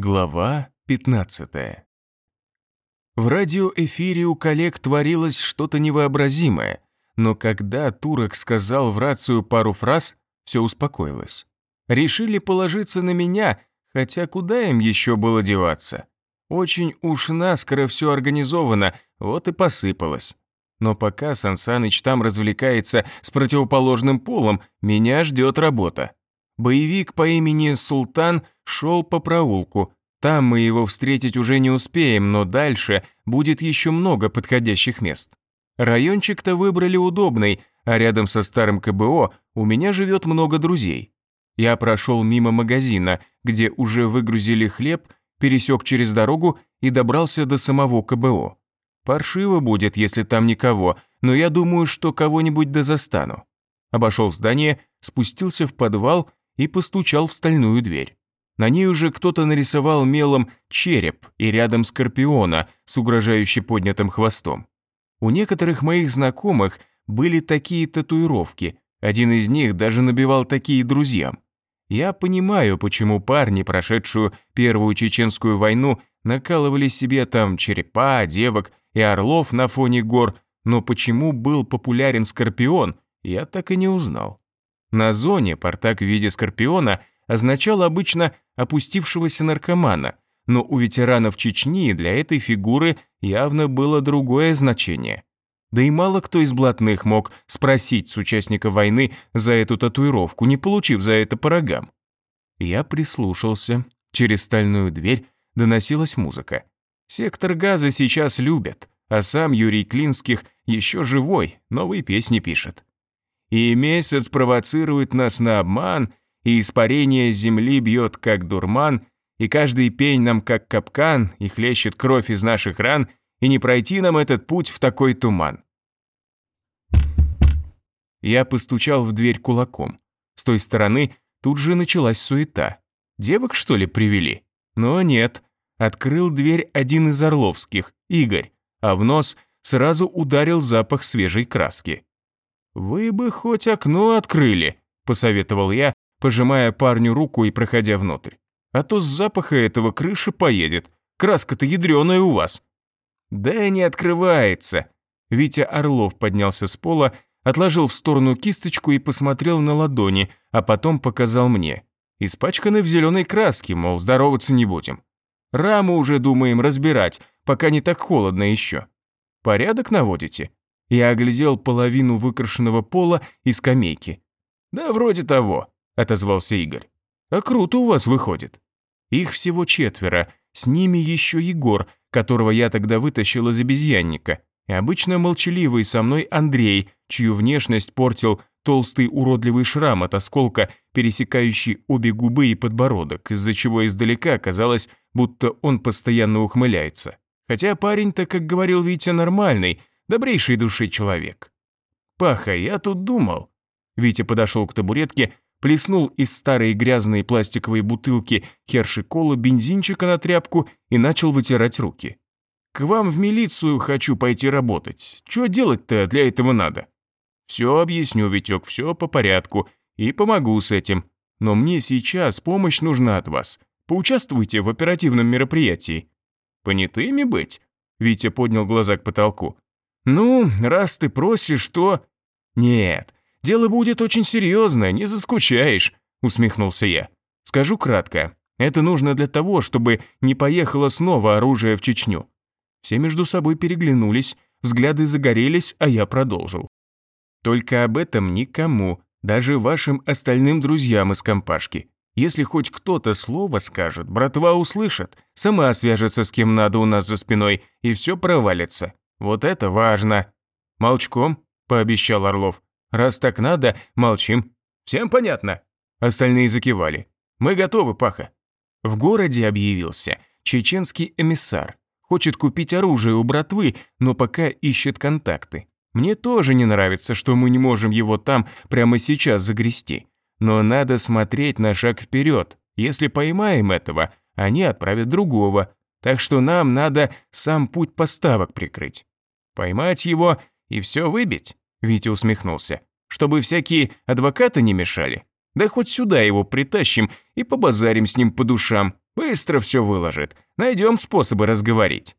Глава 15 В радиоэфире у коллег творилось что-то невообразимое, но когда Турок сказал в рацию пару фраз, все успокоилось. Решили положиться на меня, хотя куда им еще было деваться? Очень уж наскоро все организовано, вот и посыпалось. Но пока Сансаныч там развлекается с противоположным полом, меня ждет работа. Боевик по имени Султан шел по проулку. Там мы его встретить уже не успеем, но дальше будет еще много подходящих мест. Райончик-то выбрали удобный, а рядом со старым КБО у меня живет много друзей. Я прошел мимо магазина, где уже выгрузили хлеб, пересек через дорогу и добрался до самого КБО. Паршиво будет, если там никого, но я думаю, что кого-нибудь да застану. Обошел здание, спустился в подвал и постучал в стальную дверь. На ней уже кто-то нарисовал мелом череп и рядом скорпиона с угрожающе поднятым хвостом. У некоторых моих знакомых были такие татуировки, один из них даже набивал такие друзьям. Я понимаю, почему парни, прошедшую Первую Чеченскую войну, накалывали себе там черепа, девок и орлов на фоне гор, но почему был популярен Скорпион, я так и не узнал. На зоне портак в виде скорпиона означал обычно опустившегося наркомана, но у ветеранов Чечни для этой фигуры явно было другое значение. Да и мало кто из блатных мог спросить с участника войны за эту татуировку, не получив за это по рогам. Я прислушался. Через стальную дверь доносилась музыка. Сектор газа сейчас любят, а сам Юрий Клинских еще живой, новые песни пишет. И месяц провоцирует нас на обман, и испарение земли бьет как дурман, и каждый пень нам как капкан, и хлещет кровь из наших ран, и не пройти нам этот путь в такой туман. Я постучал в дверь кулаком. С той стороны тут же началась суета. Девок, что ли, привели? Но нет. Открыл дверь один из Орловских, Игорь, а в нос сразу ударил запах свежей краски. «Вы бы хоть окно открыли», – посоветовал я, пожимая парню руку и проходя внутрь. «А то с запаха этого крыша поедет. Краска-то ядреная у вас». «Да не открывается». Витя Орлов поднялся с пола, отложил в сторону кисточку и посмотрел на ладони, а потом показал мне. Испачканы в зеленой краске, мол, здороваться не будем. Раму уже думаем разбирать, пока не так холодно еще. Порядок наводите? Я оглядел половину выкрашенного пола и скамейки. «Да вроде того», – отозвался Игорь. «А круто у вас выходит». Их всего четверо, с ними еще Егор, которого я тогда вытащил из обезьянника, и обычно молчаливый со мной Андрей, чью внешность портил толстый уродливый шрам от осколка, пересекающий обе губы и подбородок, из-за чего издалека казалось, будто он постоянно ухмыляется. Хотя парень-то, как говорил Витя, нормальный, добрейшей души человек. Паха, я тут думал. Витя подошел к табуретке, плеснул из старой грязной пластиковой бутылки херши-колы бензинчика на тряпку и начал вытирать руки. «К вам в милицию хочу пойти работать. Что делать-то для этого надо?» «Все объясню, Витек, все по порядку. И помогу с этим. Но мне сейчас помощь нужна от вас. Поучаствуйте в оперативном мероприятии». «Понятыми быть?» Витя поднял глаза к потолку. «Ну, раз ты просишь, то...» «Нет, дело будет очень серьезное, не заскучаешь», усмехнулся я. «Скажу кратко. Это нужно для того, чтобы не поехало снова оружие в Чечню». Все между собой переглянулись, взгляды загорелись, а я продолжил. «Только об этом никому, даже вашим остальным друзьям из компашки. Если хоть кто-то слово скажет, братва услышит, сама свяжется с кем надо у нас за спиной, и все провалится. Вот это важно. Молчком, пообещал Орлов. Раз так надо, молчим. Всем понятно? Остальные закивали. Мы готовы, Паха. В городе объявился чеченский эмиссар. Хочет купить оружие у братвы, но пока ищет контакты. Мне тоже не нравится, что мы не можем его там прямо сейчас загрести. Но надо смотреть на шаг вперед. Если поймаем этого, они отправят другого. Так что нам надо сам путь поставок прикрыть. Поймать его и все выбить?» Витя усмехнулся. «Чтобы всякие адвокаты не мешали? Да хоть сюда его притащим и побазарим с ним по душам. Быстро все выложит. Найдем способы разговорить.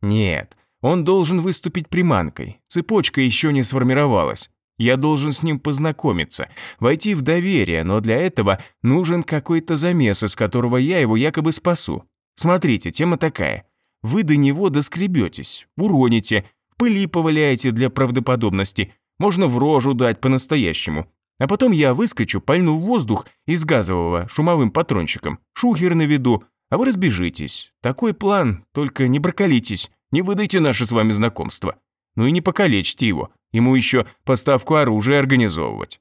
Нет, он должен выступить приманкой. Цепочка еще не сформировалась. Я должен с ним познакомиться, войти в доверие, но для этого нужен какой-то замес, из которого я его якобы спасу. Смотрите, тема такая. Вы до него доскребетесь, уроните, пыли поваляете для правдоподобности, можно в рожу дать по-настоящему. А потом я выскочу, пальну в воздух из газового шумовым патрончиком, шухер наведу, а вы разбежитесь. Такой план, только не браколитесь, не выдайте наше с вами знакомство. Ну и не покалечьте его, ему еще поставку оружия организовывать».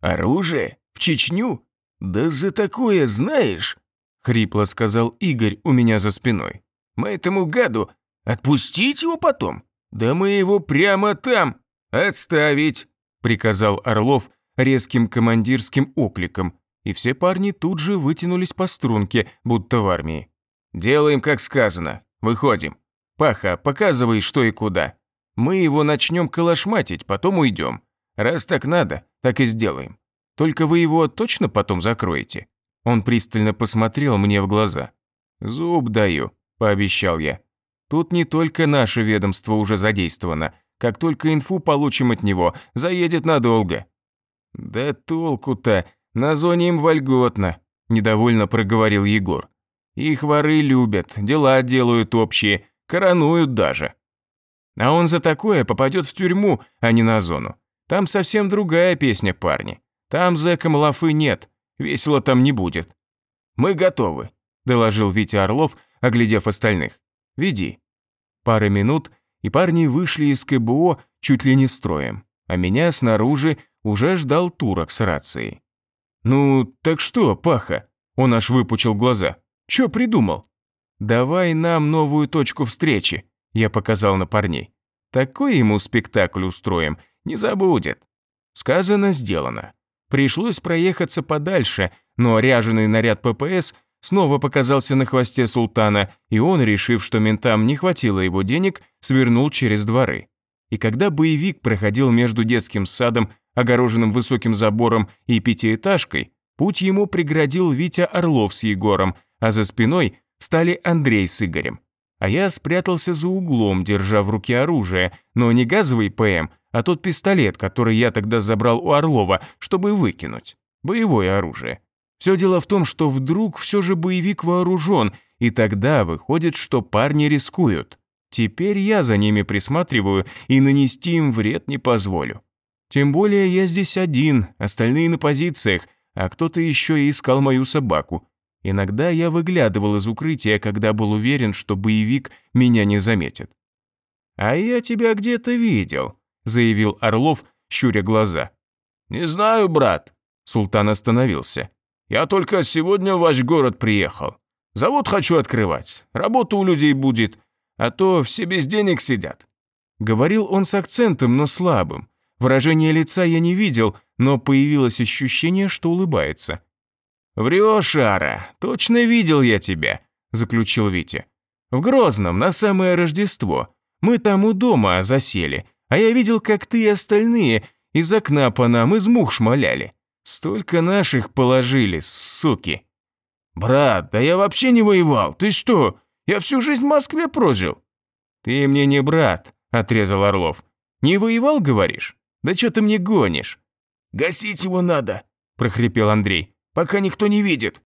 «Оружие? В Чечню? Да за такое знаешь?» Хрипло сказал Игорь у меня за спиной. «Мы этому гаду отпустить его потом? Да мы его прямо там отставить!» приказал Орлов резким командирским окликом, и все парни тут же вытянулись по струнке, будто в армии. «Делаем, как сказано. Выходим. Паха, показывай, что и куда. Мы его начнем калашматить, потом уйдем. Раз так надо, так и сделаем. Только вы его точно потом закроете?» Он пристально посмотрел мне в глаза. «Зуб даю», – пообещал я. «Тут не только наше ведомство уже задействовано. Как только инфу получим от него, заедет надолго». «Да толку-то, на зоне им вольготно», – недовольно проговорил Егор. «Их воры любят, дела делают общие, коронуют даже». А он за такое попадет в тюрьму, а не на зону. Там совсем другая песня, парни. Там зэкам лафы нет, весело там не будет. Мы готовы, доложил Витя Орлов, оглядев остальных. Веди. Пара минут, и парни вышли из КБО чуть ли не строем, а меня снаружи уже ждал турок с рацией. «Ну, так что, Паха?» Он аж выпучил глаза. «Чё придумал?» «Давай нам новую точку встречи», я показал на парней. Такой ему спектакль устроим, не забудет. Сказано, сделано. Пришлось проехаться подальше, но ряженый наряд ППС снова показался на хвосте султана, и он, решив, что ментам не хватило его денег, свернул через дворы. И когда боевик проходил между детским садом, огороженным высоким забором и пятиэтажкой, путь ему преградил Витя Орлов с Егором, а за спиной встали Андрей с Игорем а я спрятался за углом, держа в руке оружие, но не газовый ПМ, а тот пистолет, который я тогда забрал у Орлова, чтобы выкинуть. Боевое оружие. Все дело в том, что вдруг все же боевик вооружен, и тогда выходит, что парни рискуют. Теперь я за ними присматриваю и нанести им вред не позволю. Тем более я здесь один, остальные на позициях, а кто-то еще и искал мою собаку. Иногда я выглядывал из укрытия, когда был уверен, что боевик меня не заметит. «А я тебя где-то видел», – заявил Орлов, щуря глаза. «Не знаю, брат», – Султан остановился. «Я только сегодня в ваш город приехал. Завод хочу открывать, работа у людей будет, а то все без денег сидят». Говорил он с акцентом, но слабым. Выражение лица я не видел, но появилось ощущение, что улыбается. «Врешь, Ара, точно видел я тебя», – заключил Витя. «В Грозном, на самое Рождество. Мы там у дома засели, а я видел, как ты и остальные из окна по нам из мух шмаляли. Столько наших положили, суки». «Брат, да я вообще не воевал, ты что? Я всю жизнь в Москве прожил». «Ты мне не брат», – отрезал Орлов. «Не воевал, говоришь? Да что ты мне гонишь?» «Гасить его надо», – прохрипел Андрей пока никто не видит».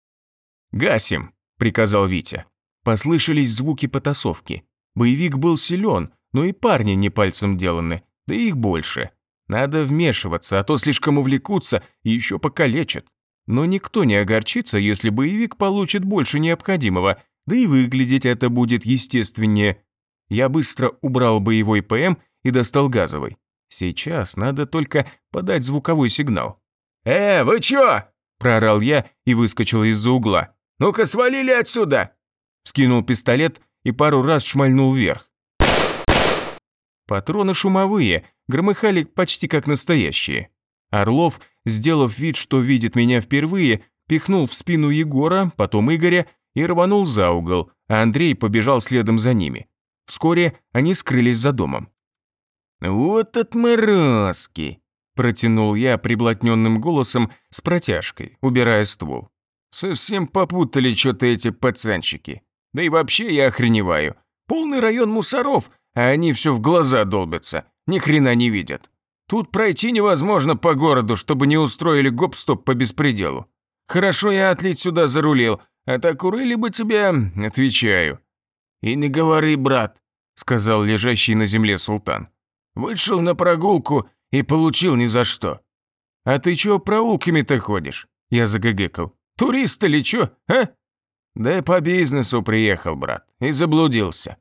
«Гасим», – приказал Витя. Послышались звуки потасовки. Боевик был силен, но и парни не пальцем деланы, да их больше. Надо вмешиваться, а то слишком увлекутся и еще покалечат. Но никто не огорчится, если боевик получит больше необходимого, да и выглядеть это будет естественнее. Я быстро убрал боевой ПМ и достал газовый. Сейчас надо только подать звуковой сигнал. «Э, вы чё?» Проорал я и выскочил из-за угла. «Ну-ка свалили отсюда!» Скинул пистолет и пару раз шмальнул вверх. Патроны шумовые, громыхали почти как настоящие. Орлов, сделав вид, что видит меня впервые, пихнул в спину Егора, потом Игоря и рванул за угол, а Андрей побежал следом за ними. Вскоре они скрылись за домом. «Вот отморозки!» Протянул я приблотненным голосом с протяжкой, убирая ствол. Совсем попутали что-то эти пацанчики. Да и вообще я охреневаю. Полный район мусоров, а они все в глаза долбятся, ни хрена не видят. Тут пройти невозможно по городу, чтобы не устроили гоп-стоп по беспределу. Хорошо я отлить сюда зарулил, а так урыли бы тебя, отвечаю. И не говори, брат, сказал лежащий на земле султан. Вышел на прогулку и получил ни за что. А ты чё проулками-то ходишь? Я загагекал. Турист или чё, а? Да по бизнесу приехал, брат, и заблудился.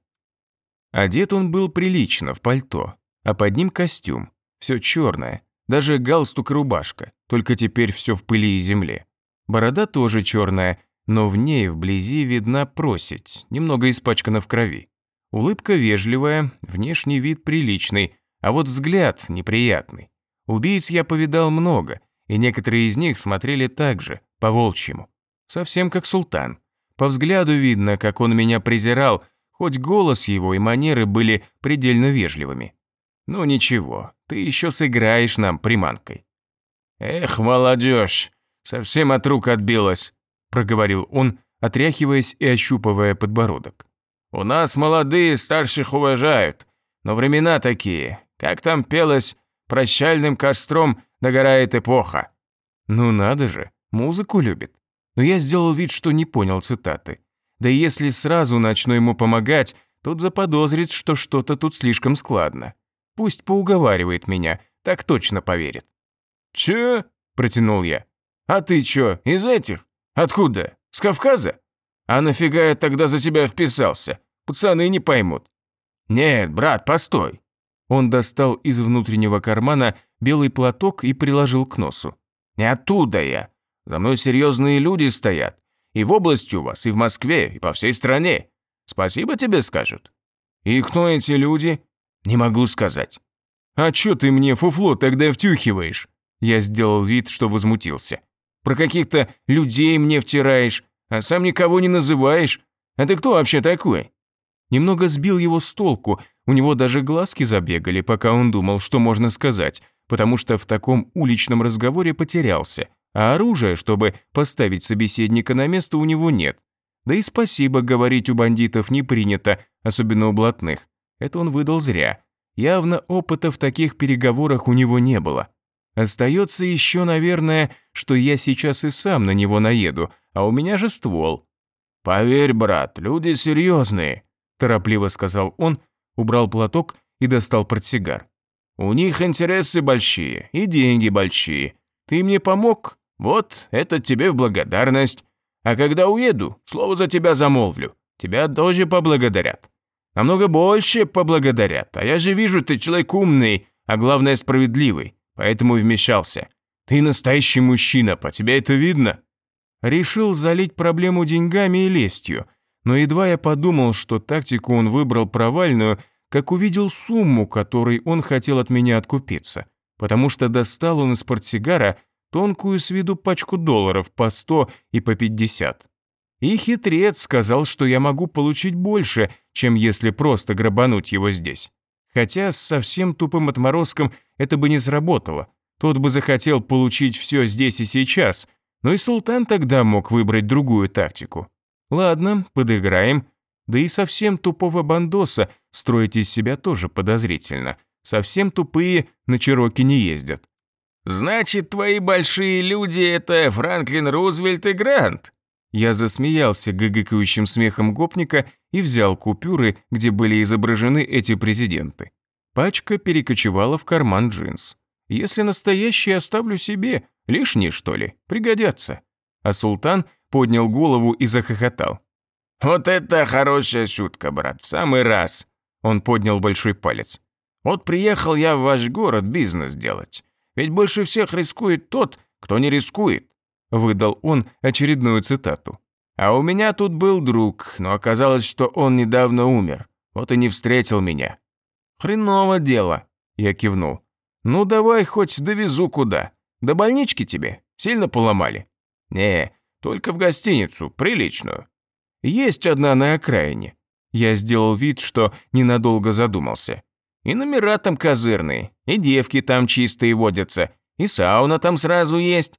Одет он был прилично, в пальто, а под ним костюм. Все черное, даже галстук и рубашка, только теперь все в пыли и земле. Борода тоже черная, но в ней вблизи видна просить, немного испачкана в крови. Улыбка вежливая, внешний вид приличный, а вот взгляд неприятный. Убийц я повидал много, и некоторые из них смотрели так же, по-волчьему. Совсем как султан. По взгляду видно, как он меня презирал, хоть голос его и манеры были предельно вежливыми. Ну ничего, ты еще сыграешь нам приманкой. «Эх, молодежь, совсем от рук отбилась», – проговорил он, отряхиваясь и ощупывая подбородок. «У нас молодые старших уважают, но времена такие, как там пелось, прощальным костром догорает эпоха». Ну надо же, музыку любит но я сделал вид, что не понял цитаты. Да если сразу начну ему помогать, тот заподозрит, что что-то тут слишком складно. Пусть поуговаривает меня, так точно поверит. «Чё?» – протянул я. «А ты чё, из этих? Откуда? С Кавказа? А нафига я тогда за тебя вписался? Пацаны не поймут». «Нет, брат, постой». Он достал из внутреннего кармана белый платок и приложил к носу. «Не оттуда я. За мной серьезные люди стоят. И в области у вас, и в Москве, и по всей стране. Спасибо тебе скажут. И кто эти люди? Не могу сказать. А чё ты мне фуфло тогда втюхиваешь? Я сделал вид, что возмутился. Про каких-то людей мне втираешь, а сам никого не называешь. А ты кто вообще такой? Немного сбил его с толку, у него даже глазки забегали, пока он думал, что можно сказать, потому что в таком уличном разговоре потерялся а оружия, чтобы поставить собеседника на место, у него нет. Да и спасибо говорить у бандитов не принято, особенно у блатных. Это он выдал зря. Явно опыта в таких переговорах у него не было. Остается еще, наверное, что я сейчас и сам на него наеду, а у меня же ствол. «Поверь, брат, люди серьезные», – торопливо сказал он, убрал платок и достал портсигар. «У них интересы большие и деньги большие. Ты мне помог, вот, это тебе в благодарность. А когда уеду, слово за тебя замолвлю. Тебя тоже поблагодарят. Намного больше поблагодарят. А я же вижу, ты человек умный, а главное справедливый. Поэтому вмешался. Ты настоящий мужчина, по тебе это видно. Решил залить проблему деньгами и лестью. Но едва я подумал, что тактику он выбрал провальную, как увидел сумму, которой он хотел от меня откупиться. Потому что достал он из портсигара тонкую с виду пачку долларов по 100 и по 50. И хитрец сказал, что я могу получить больше, чем если просто грабануть его здесь. Хотя с совсем тупым отморозком это бы не сработало. Тот бы захотел получить все здесь и сейчас, но и султан тогда мог выбрать другую тактику. Ладно, подыграем. Да и совсем тупого бандоса строить из себя тоже подозрительно. Совсем тупые на Чироки не ездят. «Значит, твои большие люди – это Франклин Рузвельт и Грант?» Я засмеялся гыгыкающим смехом гопника и взял купюры, где были изображены эти президенты. Пачка перекочевала в карман джинс. Если настоящие оставлю себе, лишние, что ли, пригодятся. А султан поднял голову и захохотал. «Вот это хорошая шутка, брат, в самый раз!» Он поднял большой палец. «Вот приехал я в ваш город бизнес делать. Ведь больше всех рискует тот, кто не рискует», – выдал он очередную цитату. «А у меня тут был друг, но оказалось, что он недавно умер, вот и не встретил меня». «Хреново дело», – я кивнул. «Ну давай хоть довезу куда. До больнички тебе? Сильно поломали?» «Не, только в гостиницу, приличную». «Есть одна на окраине». Я сделал вид, что ненадолго задумался. И номера там козырные, и девки там чистые водятся, и сауна там сразу есть.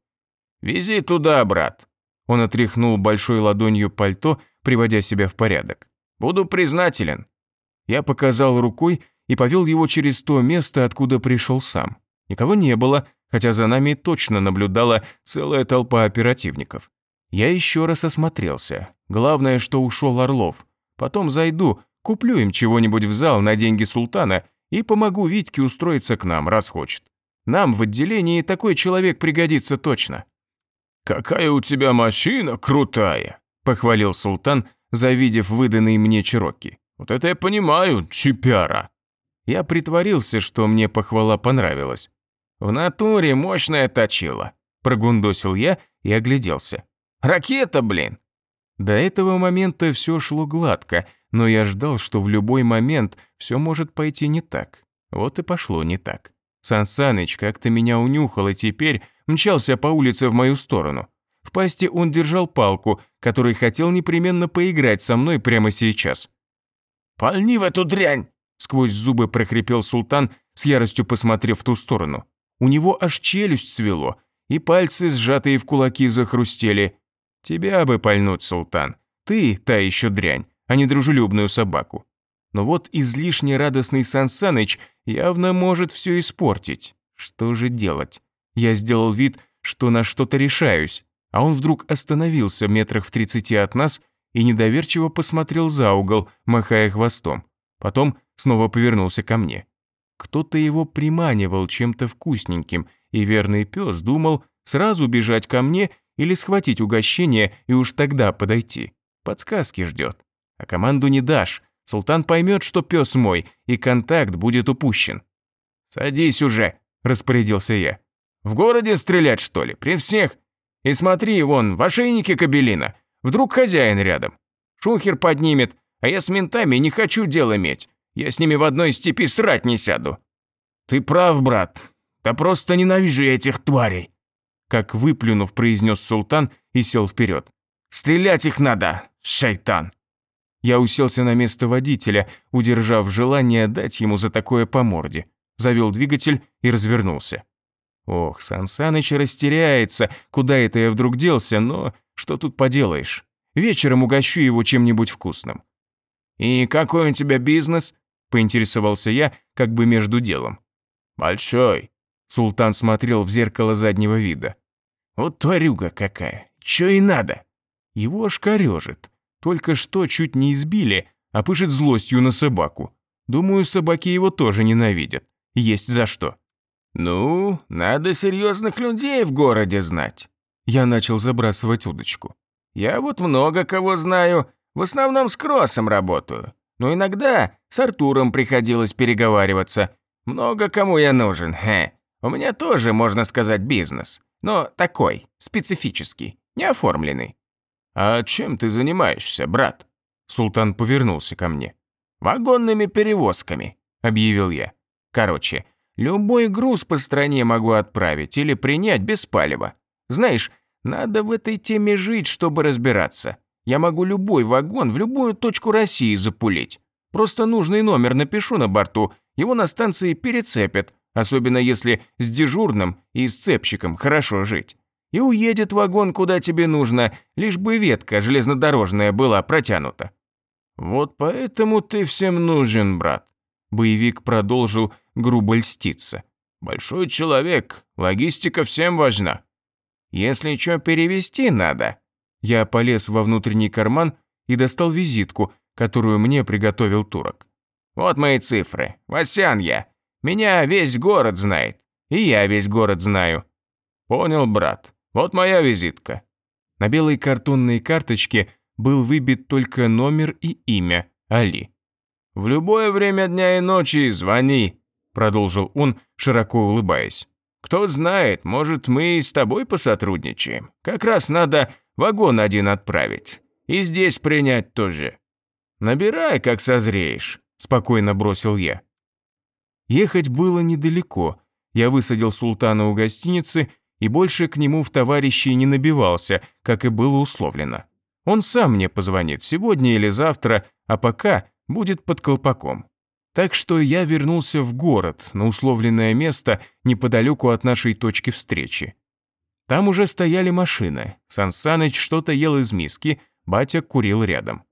Вези туда, брат». Он отряхнул большой ладонью пальто, приводя себя в порядок. «Буду признателен». Я показал рукой и повел его через то место, откуда пришел сам. Никого не было, хотя за нами точно наблюдала целая толпа оперативников. Я еще раз осмотрелся. Главное, что ушел Орлов. Потом зайду, куплю им чего-нибудь в зал на деньги султана и помогу Витьке устроиться к нам, раз хочет. Нам в отделении такой человек пригодится точно». «Какая у тебя машина крутая!» – похвалил султан, завидев выданные мне чироки. «Вот это я понимаю, чипяра!» Я притворился, что мне похвала понравилась. «В натуре мощная точила», – прогундосил я и огляделся. «Ракета, блин!» До этого момента все шло гладко, но я ждал, что в любой момент все может пойти не так. Вот и пошло не так. Сансаныч как-то меня унюхал и теперь мчался по улице в мою сторону. В пасти он держал палку, который хотел непременно поиграть со мной прямо сейчас. «Пальни в эту дрянь!» Сквозь зубы прохрипел султан, с яростью посмотрев в ту сторону. У него аж челюсть свело, и пальцы, сжатые в кулаки, захрустели. «Тебя бы пальнуть, султан. Ты та еще дрянь, а не дружелюбную собаку. Но вот излишне радостный Сансаныч явно может все испортить. Что же делать? Я сделал вид, что на что-то решаюсь, а он вдруг остановился метрах в тридцати от нас и недоверчиво посмотрел за угол, махая хвостом. Потом снова повернулся ко мне. Кто-то его приманивал чем-то вкусненьким, и верный пес думал сразу бежать ко мне или схватить угощение и уж тогда подойти. Подсказки ждет. А команду не дашь. Султан поймет, что пес мой, и контакт будет упущен. «Садись уже», – распорядился я. «В городе стрелять, что ли? При всех? И смотри, вон, в ошейнике кабелина. Вдруг хозяин рядом. Шухер поднимет, а я с ментами не хочу дел иметь. Я с ними в одной степи срать не сяду». «Ты прав, брат. Да просто ненавижу я этих тварей!» Как выплюнув, произнес султан и сел вперед. «Стрелять их надо, шайтан!» Я уселся на место водителя, удержав желание дать ему за такое по морде. Завел двигатель и развернулся. Ох, Сансаныч растеряется, куда это я вдруг делся, но что тут поделаешь. Вечером угощу его чем-нибудь вкусным. «И какой у тебя бизнес?» – поинтересовался я, как бы между делом. «Большой», – султан смотрел в зеркало заднего вида. «Вот тварюга какая, чё и надо?» Его аж корёжит. Только что чуть не избили, а пышет злостью на собаку. Думаю, собаки его тоже ненавидят. Есть за что. «Ну, надо серьезных людей в городе знать». Я начал забрасывать удочку. «Я вот много кого знаю, в основном с Кроссом работаю. Но иногда с Артуром приходилось переговариваться. Много кому я нужен, хе. У меня тоже, можно сказать, бизнес. Но такой, специфический, не оформленный. «А чем ты занимаешься, брат?» Султан повернулся ко мне. «Вагонными перевозками», — объявил я. «Короче, любой груз по стране могу отправить или принять без палева. Знаешь, надо в этой теме жить, чтобы разбираться. Я могу любой вагон в любую точку России запулить. Просто нужный номер напишу на борту, его на станции перецепят, особенно если с дежурным и с цепщиком хорошо жить и уедет вагон куда тебе нужно, лишь бы ветка железнодорожная была протянута. Вот поэтому ты всем нужен, брат. Боевик продолжил грубо льститься. Большой человек, логистика всем важна. Если что перевести надо. Я полез во внутренний карман и достал визитку, которую мне приготовил турок. Вот мои цифры. Васян я. Меня весь город знает. И я весь город знаю. Понял, брат. Вот моя визитка». На белой картонной карточке был выбит только номер и имя Али. «В любое время дня и ночи звони», – продолжил он, широко улыбаясь. «Кто знает, может, мы и с тобой посотрудничаем. Как раз надо вагон один отправить. И здесь принять тоже. Набирай, как созреешь», – спокойно бросил я. Ехать было недалеко. Я высадил султана у гостиницы и больше к нему в товарищи не набивался, как и было условлено. Он сам мне позвонит сегодня или завтра, а пока будет под колпаком. Так что я вернулся в город, на условленное место неподалеку от нашей точки встречи. Там уже стояли машины. Сансаныч что-то ел из миски, батя курил рядом.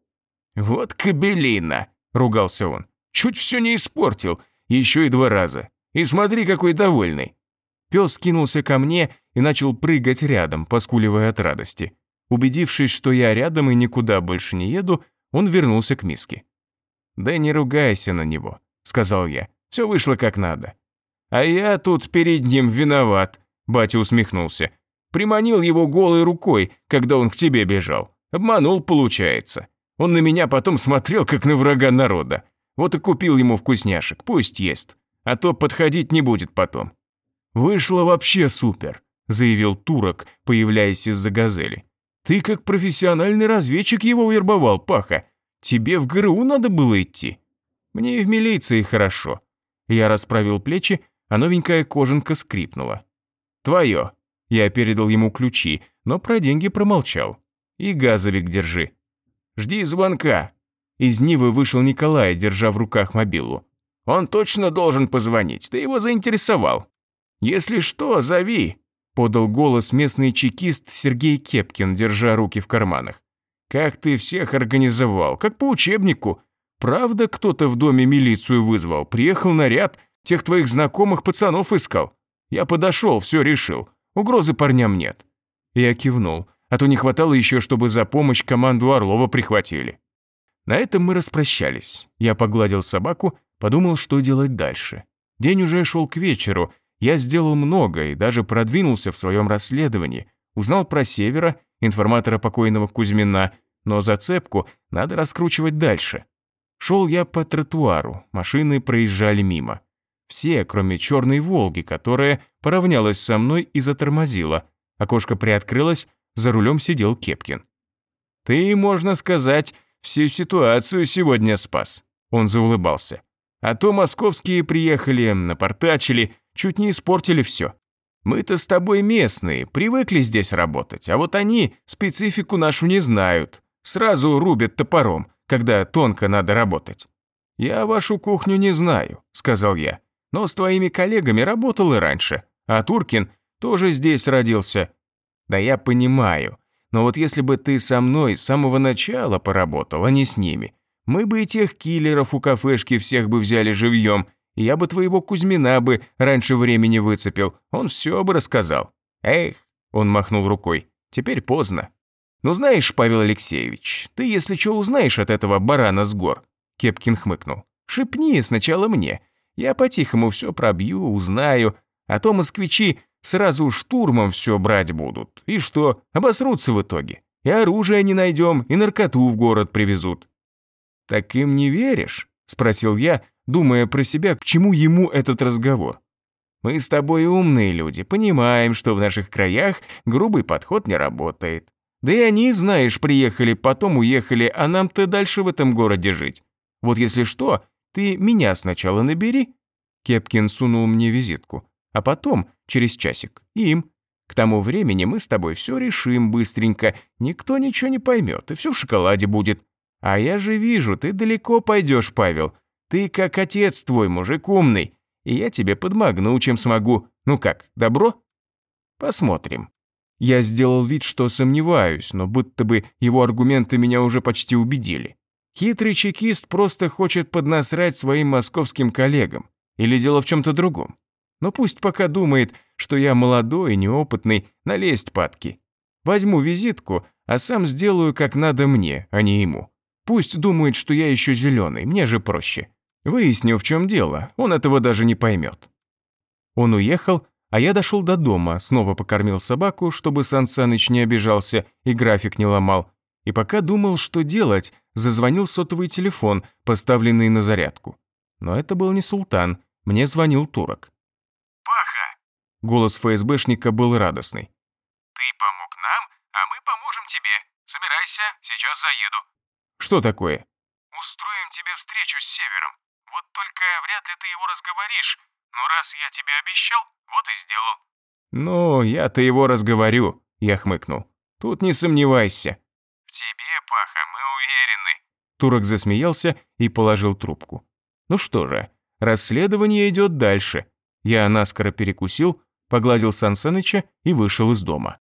«Вот кабелина!» – ругался он. «Чуть все не испортил, еще и два раза. И смотри, какой довольный!» Пес кинулся ко мне и начал прыгать рядом, поскуливая от радости. Убедившись, что я рядом и никуда больше не еду, он вернулся к миске. «Да не ругайся на него», — сказал я. «Все вышло как надо». «А я тут перед ним виноват», — батя усмехнулся. «Приманил его голой рукой, когда он к тебе бежал. Обманул, получается. Он на меня потом смотрел, как на врага народа. Вот и купил ему вкусняшек, пусть ест. А то подходить не будет потом». «Вышло вообще супер», — заявил турок, появляясь из-за газели. «Ты как профессиональный разведчик его вербовал, Паха. Тебе в ГРУ надо было идти». «Мне и в милиции хорошо». Я расправил плечи, а новенькая кожанка скрипнула. «Твое». Я передал ему ключи, но про деньги промолчал. «И газовик держи». «Жди звонка». Из Нивы вышел Николай, держа в руках мобилу. «Он точно должен позвонить, ты его заинтересовал». «Если что, зови», – подал голос местный чекист Сергей Кепкин, держа руки в карманах. «Как ты всех организовал, как по учебнику. Правда, кто-то в доме милицию вызвал, приехал наряд, тех твоих знакомых пацанов искал. Я подошел, все решил, угрозы парням нет». Я кивнул, а то не хватало еще, чтобы за помощь команду Орлова прихватили. На этом мы распрощались. Я погладил собаку, подумал, что делать дальше. День уже шел к вечеру, я сделал много и даже продвинулся в своем расследовании. Узнал про Севера, информатора покойного Кузьмина, но зацепку надо раскручивать дальше. Шел я по тротуару, машины проезжали мимо. Все, кроме черной «Волги», которая поравнялась со мной и затормозила. Окошко приоткрылось, за рулем сидел Кепкин. «Ты, можно сказать, всю ситуацию сегодня спас», — он заулыбался. «А то московские приехали, напортачили, Чуть не испортили все. Мы-то с тобой местные, привыкли здесь работать, а вот они специфику нашу не знают. Сразу рубят топором, когда тонко надо работать. «Я вашу кухню не знаю», — сказал я, «но с твоими коллегами работал и раньше, а Туркин тоже здесь родился». «Да я понимаю, но вот если бы ты со мной с самого начала поработал, а не с ними, мы бы и тех киллеров у кафешки всех бы взяли живьем я бы твоего Кузьмина бы раньше времени выцепил, он все бы рассказал. Эх, он махнул рукой, теперь поздно. Ну знаешь, Павел Алексеевич, ты если что узнаешь от этого барана с гор, Кепкин хмыкнул. Шепни сначала мне, я по-тихому все пробью, узнаю, а то москвичи сразу штурмом все брать будут. И что, обосрутся в итоге. И оружие не найдем, и наркоту в город привезут. «Так им не веришь?» – спросил я, думая про себя, к чему ему этот разговор. Мы с тобой умные люди, понимаем, что в наших краях грубый подход не работает. Да и они, знаешь, приехали, потом уехали, а нам-то дальше в этом городе жить. Вот если что, ты меня сначала набери». Кепкин сунул мне визитку, а потом, через часик, им. К тому времени мы с тобой все решим быстренько, никто ничего не поймет, и все в шоколаде будет. А я же вижу, ты далеко пойдешь, Павел. Ты как отец твой, мужик умный, и я тебе подмогну, чем смогу. Ну как, добро? Посмотрим. Я сделал вид, что сомневаюсь, но будто бы его аргументы меня уже почти убедили. Хитрый чекист просто хочет поднасрать своим московским коллегам. Или дело в чем-то другом. Но пусть пока думает, что я молодой и неопытный, налезть падки. Возьму визитку, а сам сделаю как надо мне, а не ему. Пусть думает, что я еще зеленый, мне же проще. Выясню, в чем дело, он этого даже не поймет. Он уехал, а я дошел до дома, снова покормил собаку, чтобы Сан Саныч не обижался и график не ломал. И пока думал, что делать, зазвонил сотовый телефон, поставленный на зарядку. Но это был не султан, мне звонил турок. «Паха!» Голос ФСБшника был радостный. «Ты помог нам, а мы поможем тебе. Собирайся, сейчас заеду». «Что такое?» «Устроим тебе встречу с Севером. Вот только вряд ли ты его разговоришь, но раз я тебе обещал, вот и сделал». «Ну, я-то его разговорю», — я хмыкнул. «Тут не сомневайся». «В тебе, Паха, мы уверены». Турок засмеялся и положил трубку. «Ну что же, расследование идет дальше». Я наскоро перекусил, погладил Сан Саныча и вышел из дома.